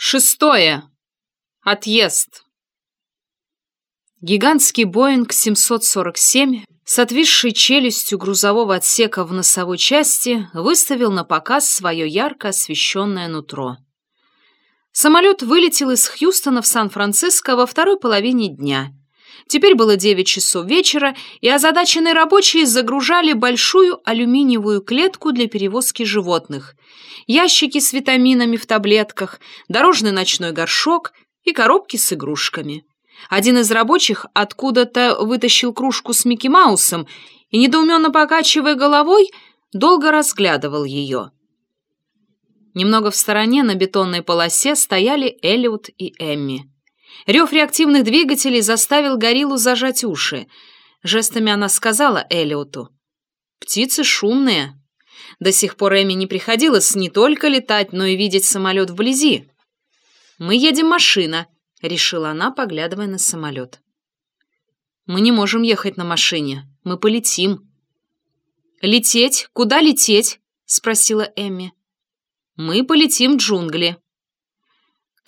Шестое. Отъезд. Гигантский Боинг 747 с отвисшей челюстью грузового отсека в носовой части выставил на показ свое ярко освещенное нутро. Самолет вылетел из Хьюстона в Сан-Франциско во второй половине дня. Теперь было 9 часов вечера, и озадаченные рабочие загружали большую алюминиевую клетку для перевозки животных, ящики с витаминами в таблетках, дорожный ночной горшок и коробки с игрушками. Один из рабочих откуда-то вытащил кружку с Микки Маусом и, недоуменно покачивая головой, долго разглядывал ее. Немного в стороне на бетонной полосе стояли Элliot и Эмми. Рев реактивных двигателей заставил гориллу зажать уши. Жестами она сказала Эллиоту. «Птицы шумные». До сих пор Эми не приходилось не только летать, но и видеть самолет вблизи. «Мы едем машина», — решила она, поглядывая на самолет. «Мы не можем ехать на машине. Мы полетим». «Лететь? Куда лететь?» — спросила Эмми. «Мы полетим в джунгли».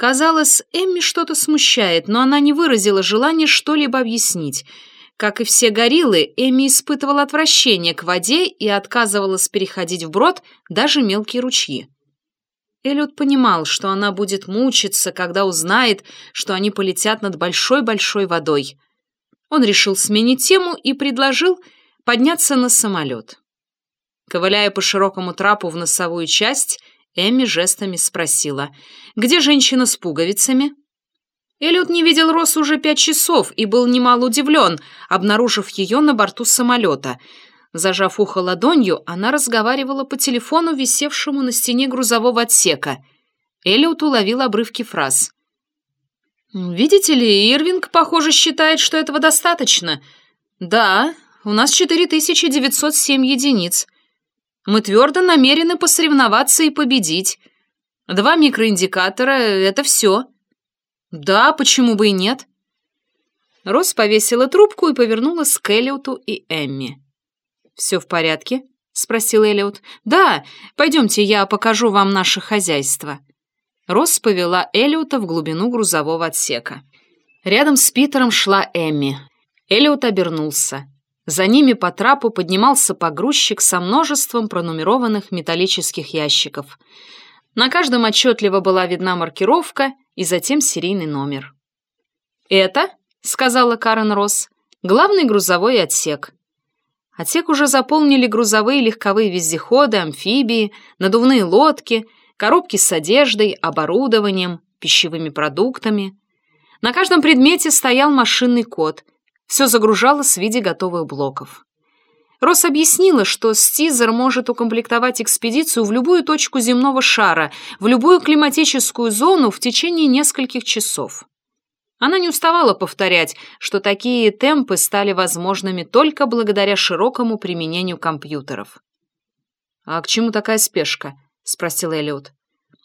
Казалось, Эмми что-то смущает, но она не выразила желания что-либо объяснить. Как и все гориллы, Эмми испытывала отвращение к воде и отказывалась переходить вброд даже мелкие ручьи. Эллиот понимал, что она будет мучиться, когда узнает, что они полетят над большой-большой водой. Он решил сменить тему и предложил подняться на самолет. Ковыляя по широкому трапу в носовую часть, Эмми жестами спросила, «Где женщина с пуговицами?» Эллиот не видел Росс уже пять часов и был немало удивлен, обнаружив ее на борту самолета. Зажав ухо ладонью, она разговаривала по телефону, висевшему на стене грузового отсека. Эллиот уловил обрывки фраз. «Видите ли, Ирвинг, похоже, считает, что этого достаточно. Да, у нас 4907 единиц. Мы твердо намерены посоревноваться и победить. Два микроиндикатора — это все. Да, почему бы и нет? Росс повесила трубку и повернулась к Эллиоту и Эмми. «Все в порядке?» — спросил Эллиот. «Да, пойдемте, я покажу вам наше хозяйство». Росс повела Эллиота в глубину грузового отсека. Рядом с Питером шла Эмми. Эллиот обернулся. За ними по трапу поднимался погрузчик со множеством пронумерованных металлических ящиков. На каждом отчетливо была видна маркировка и затем серийный номер. «Это», — сказала Карен Росс, — «главный грузовой отсек». Отсек уже заполнили грузовые легковые вездеходы, амфибии, надувные лодки, коробки с одеждой, оборудованием, пищевыми продуктами. На каждом предмете стоял машинный код — все загружалось в виде готовых блоков. Росс объяснила, что Стизер может укомплектовать экспедицию в любую точку земного шара, в любую климатическую зону в течение нескольких часов. Она не уставала повторять, что такие темпы стали возможными только благодаря широкому применению компьютеров. «А к чему такая спешка?» — спросил Эллиот.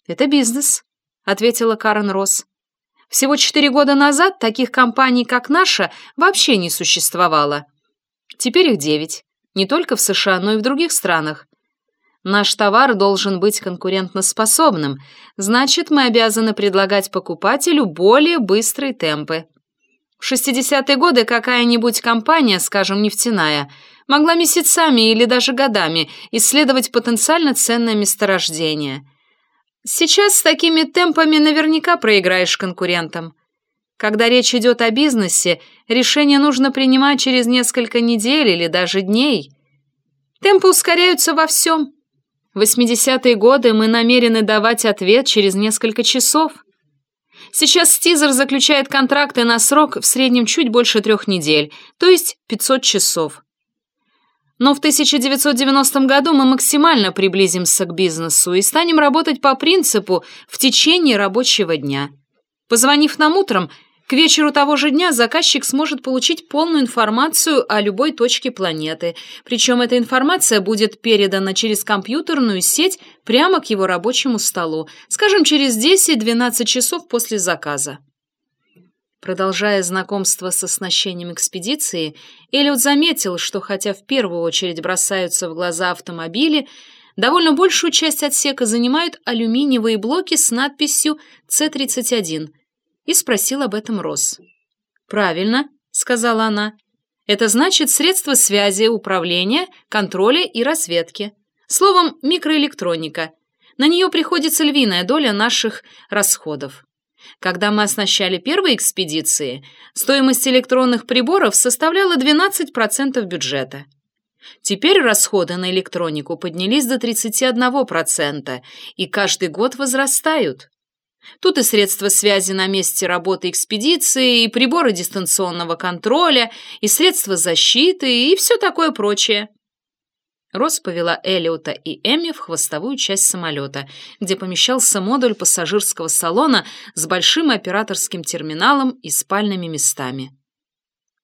«Это бизнес», — ответила Карен Росс. Всего четыре года назад таких компаний, как наша, вообще не существовало. Теперь их девять. Не только в США, но и в других странах. Наш товар должен быть конкурентноспособным, значит, мы обязаны предлагать покупателю более быстрые темпы. В 60-е годы какая-нибудь компания, скажем, нефтяная, могла месяцами или даже годами исследовать потенциально ценное месторождение – Сейчас с такими темпами наверняка проиграешь конкурентам. Когда речь идет о бизнесе, решение нужно принимать через несколько недель или даже дней. Темпы ускоряются во всем. В 80-е годы мы намерены давать ответ через несколько часов. Сейчас Стизер заключает контракты на срок в среднем чуть больше трех недель, то есть 500 часов. Но в 1990 году мы максимально приблизимся к бизнесу и станем работать по принципу в течение рабочего дня. Позвонив нам утром, к вечеру того же дня заказчик сможет получить полную информацию о любой точке планеты, причем эта информация будет передана через компьютерную сеть прямо к его рабочему столу, скажем, через 10-12 часов после заказа. Продолжая знакомство с оснащением экспедиции, Эллиот заметил, что хотя в первую очередь бросаются в глаза автомобили, Довольно большую часть отсека занимают алюминиевые блоки с надписью С-31, и спросил об этом Росс. «Правильно», — сказала она. «Это значит средства связи, управления, контроля и разведки. Словом, микроэлектроника. На нее приходится львиная доля наших расходов. Когда мы оснащали первые экспедиции, стоимость электронных приборов составляла 12% бюджета. Теперь расходы на электронику поднялись до 31% и каждый год возрастают. Тут и средства связи на месте работы экспедиции, и приборы дистанционного контроля, и средства защиты, и все такое прочее. Росс повела Элиота и Эми в хвостовую часть самолета, где помещался модуль пассажирского салона с большим операторским терминалом и спальными местами.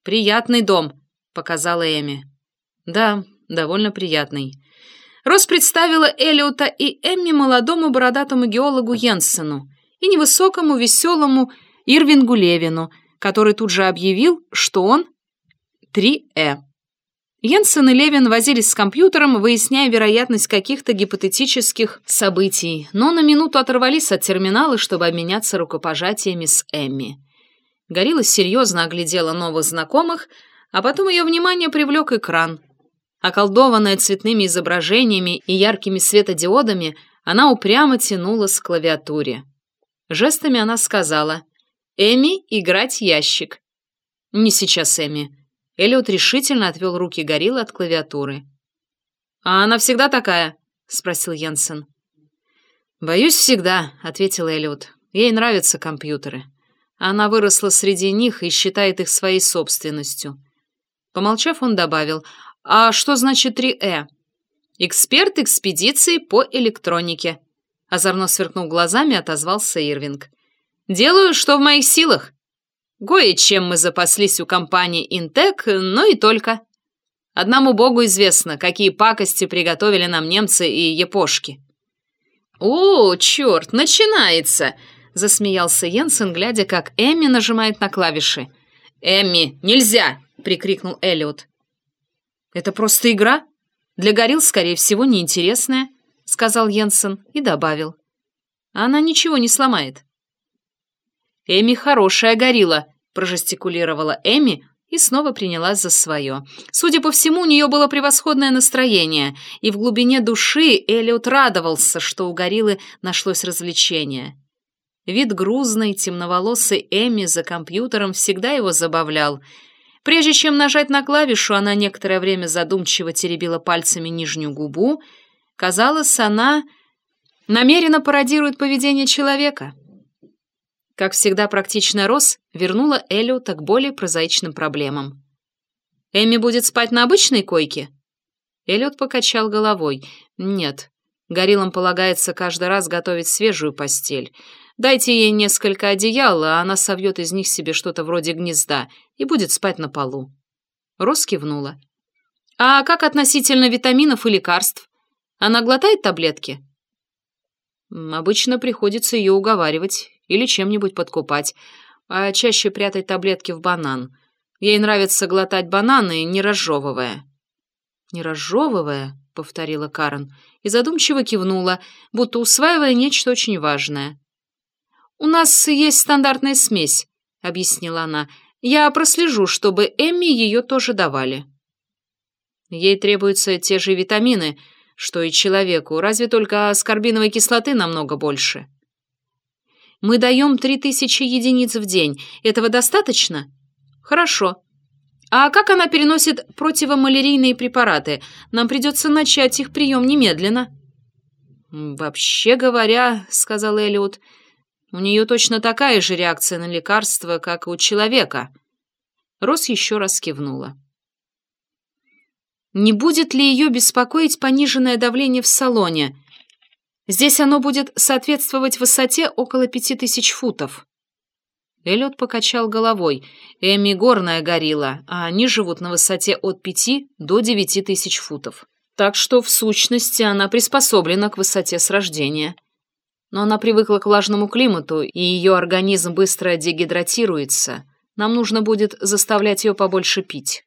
«Приятный дом», — показала Эми. «Да, довольно приятный». Росс представила Элиота и Эмми молодому бородатому геологу Йенсену и невысокому веселому Ирвингу Левину, который тут же объявил, что он 3Э. Йенсен и Левин возились с компьютером, выясняя вероятность каких-то гипотетических событий, но на минуту оторвались от терминала, чтобы обменяться рукопожатиями с Эмми. Горилла серьезно оглядела новых знакомых, а потом ее внимание привлек экран. Околдованная цветными изображениями и яркими светодиодами, она упрямо тянулась к клавиатуре. Жестами она сказала «Эми, играть ящик». «Не сейчас, Эми», Эллиот решительно отвел руки гориллы от клавиатуры. «А она всегда такая?» — спросил Йенсен. «Боюсь, всегда», — ответил Эллиот. «Ей нравятся компьютеры. Она выросла среди них и считает их своей собственностью». Помолчав, он добавил, «А что значит 3Э?» «Эксперт экспедиции по электронике», — озорно сверкнув глазами, отозвался Ирвинг. «Делаю, что в моих силах. Кое-чем мы запаслись у компании Интек, но и только. Одному богу известно, какие пакости приготовили нам немцы и япошки. «О, черт, начинается!» — засмеялся Йенсен, глядя, как Эмми нажимает на клавиши. «Эмми, нельзя!» — прикрикнул Эллиот. «Это просто игра? Для горилл, скорее всего, неинтересная», — сказал Йенсен и добавил. «Она ничего не сломает». «Эми хорошая горилла», — прожестикулировала Эми и снова принялась за свое. Судя по всему, у нее было превосходное настроение, и в глубине души Элиот радовался, что у гориллы нашлось развлечение. Вид грузной, темноволосой Эми за компьютером всегда его забавлял. Прежде чем нажать на клавишу, она некоторое время задумчиво теребила пальцами нижнюю губу. Казалось, она намеренно пародирует поведение человека. Как всегда, практичная Рос вернула Эллиота к более прозаичным проблемам. «Эми будет спать на обычной койке?» Эллиот покачал головой. «Нет. Гориллам полагается каждый раз готовить свежую постель. Дайте ей несколько одеял, а она совьет из них себе что-то вроде гнезда и будет спать на полу». Рос кивнула. «А как относительно витаминов и лекарств? Она глотает таблетки?» «Обычно приходится ее уговаривать или чем-нибудь подкупать, а чаще прятать таблетки в банан. Ей нравится глотать бананы, не разжевывая». «Не разжевывая?» — повторила Карен и задумчиво кивнула, будто усваивая нечто очень важное. «У нас есть стандартная смесь», — объяснила она. «Я прослежу, чтобы Эмми ее тоже давали». Ей требуются те же витамины, что и человеку, разве только аскорбиновой кислоты намного больше. Мы даем три тысячи единиц в день. Этого достаточно? Хорошо. А как она переносит противомалярийные препараты? Нам придется начать их прием немедленно. Вообще говоря, сказал Эллиот, у нее точно такая же реакция на лекарства, как и у человека. Рос еще раз кивнула. Не будет ли ее беспокоить пониженное давление в салоне? Здесь оно будет соответствовать высоте около пяти тысяч футов». Эллиот покачал головой. Эми горная горилла, а они живут на высоте от пяти до девяти тысяч футов. Так что, в сущности, она приспособлена к высоте с рождения. Но она привыкла к влажному климату, и ее организм быстро дегидратируется. Нам нужно будет заставлять ее побольше пить.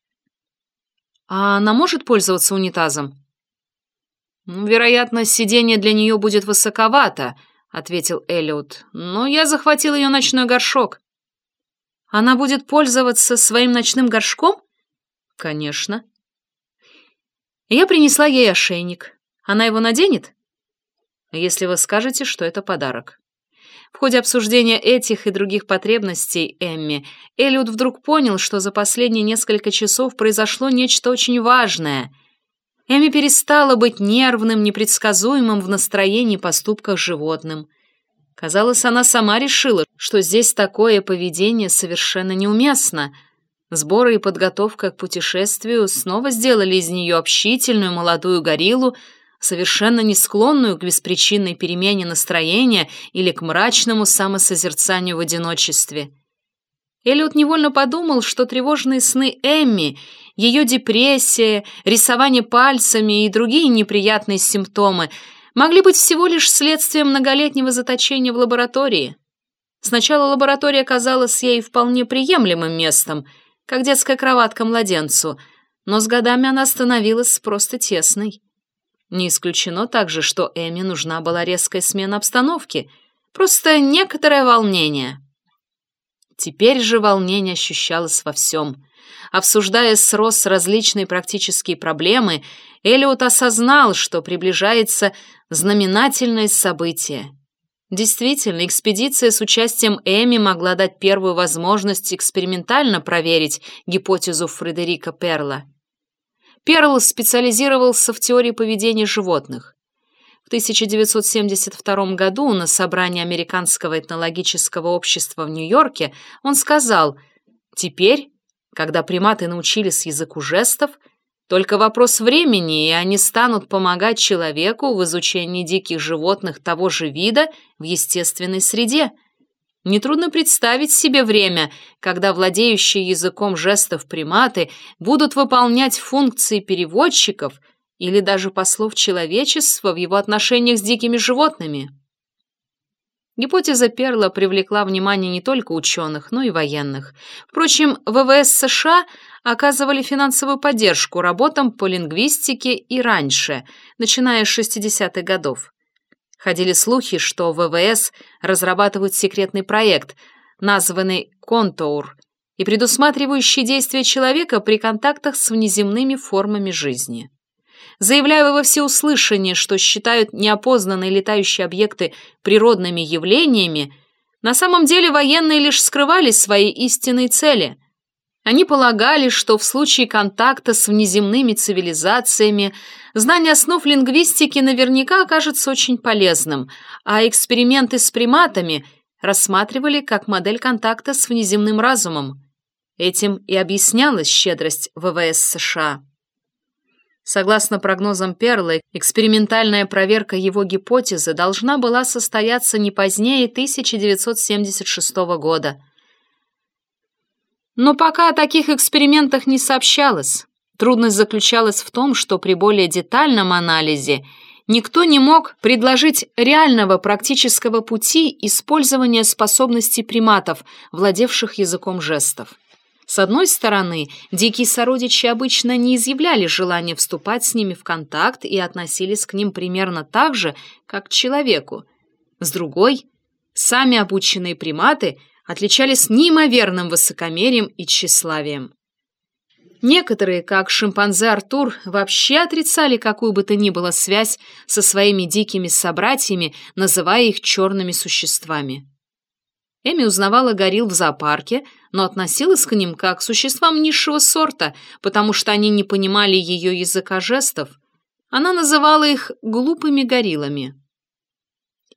А она может пользоваться унитазом? «Вероятно, сиденье для нее будет высоковато», — ответил Эллиот. «Но я захватил ее ночной горшок». «Она будет пользоваться своим ночным горшком?» «Конечно». Я принесла ей ошейник. Она его наденет? Если вы скажете, что это подарок. В ходе обсуждения этих и других потребностей Эмми, Эллиот вдруг понял, что за последние несколько часов произошло нечто очень важное. Эмми перестала быть нервным, непредсказуемым в настроении поступках животным. Казалось, она сама решила, что здесь такое поведение совершенно неуместно — Сборы и подготовка к путешествию снова сделали из нее общительную молодую гориллу, совершенно не склонную к беспричинной перемене настроения или к мрачному самосозерцанию в одиночестве. Эллиот невольно подумал, что тревожные сны Эмми, ее депрессия, рисование пальцами и другие неприятные симптомы могли быть всего лишь следствием многолетнего заточения в лаборатории. Сначала лаборатория казалась ей вполне приемлемым местом — как детская кроватка младенцу, но с годами она становилась просто тесной. Не исключено также, что Эми нужна была резкая смена обстановки, просто некоторое волнение. Теперь же волнение ощущалось во всем. Обсуждая с Росс различные практические проблемы, Элиот осознал, что приближается знаменательное событие — Действительно, экспедиция с участием Эми могла дать первую возможность экспериментально проверить гипотезу Фредерика Перла. Перл специализировался в теории поведения животных. В 1972 году на собрании Американского этнологического общества в Нью-Йорке он сказал «Теперь, когда приматы научились языку жестов, только вопрос времени, и они станут помогать человеку в изучении диких животных того же вида в естественной среде. Нетрудно представить себе время, когда владеющие языком жестов приматы будут выполнять функции переводчиков или даже послов человечества в его отношениях с дикими животными. Гипотеза Перла привлекла внимание не только ученых, но и военных. Впрочем, ВВС США оказывали финансовую поддержку работам по лингвистике и раньше, начиная с 60-х годов. Ходили слухи, что ВВС разрабатывают секретный проект, названный «Контур», и предусматривающий действия человека при контактах с внеземными формами жизни заявляя во всеуслышание, что считают неопознанные летающие объекты природными явлениями, на самом деле военные лишь скрывали свои истинные цели. Они полагали, что в случае контакта с внеземными цивилизациями знание основ лингвистики наверняка окажется очень полезным, а эксперименты с приматами рассматривали как модель контакта с внеземным разумом. Этим и объяснялась щедрость ВВС США. Согласно прогнозам Перла, экспериментальная проверка его гипотезы должна была состояться не позднее 1976 года. Но пока о таких экспериментах не сообщалось. Трудность заключалась в том, что при более детальном анализе никто не мог предложить реального практического пути использования способностей приматов, владевших языком жестов. С одной стороны, дикие сородичи обычно не изъявляли желания вступать с ними в контакт и относились к ним примерно так же, как к человеку. С другой, сами обученные приматы отличались неимоверным высокомерием и тщеславием. Некоторые, как шимпанзе Артур, вообще отрицали какую бы то ни было связь со своими дикими собратьями, называя их черными существами. Эми узнавала горилл в зоопарке, но относилась к ним как к существам низшего сорта, потому что они не понимали ее языка жестов. Она называла их «глупыми гориллами».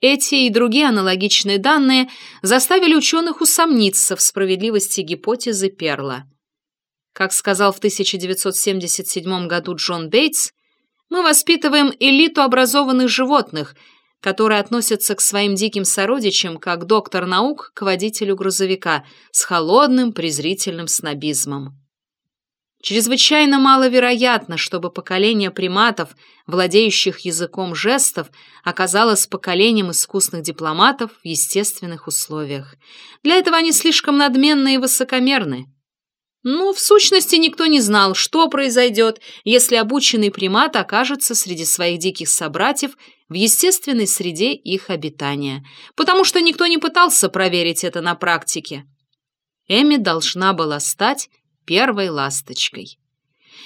Эти и другие аналогичные данные заставили ученых усомниться в справедливости гипотезы Перла. Как сказал в 1977 году Джон Бейтс, мы воспитываем элиту образованных животных – которые относятся к своим диким сородичам как доктор наук к водителю грузовика с холодным презрительным снобизмом. Чрезвычайно маловероятно, чтобы поколение приматов, владеющих языком жестов, оказалось поколением искусных дипломатов в естественных условиях. Для этого они слишком надменны и высокомерны. Ну, в сущности, никто не знал, что произойдет, если обученный примат окажется среди своих диких собратьев в естественной среде их обитания, потому что никто не пытался проверить это на практике. Эми должна была стать первой ласточкой.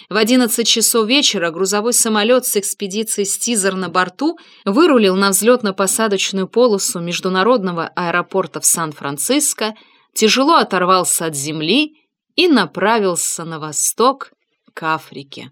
В 11 часов вечера грузовой самолет с экспедицией «Стизер» на борту вырулил на взлетно-посадочную полосу международного аэропорта в Сан-Франциско, тяжело оторвался от земли и направился на восток к Африке.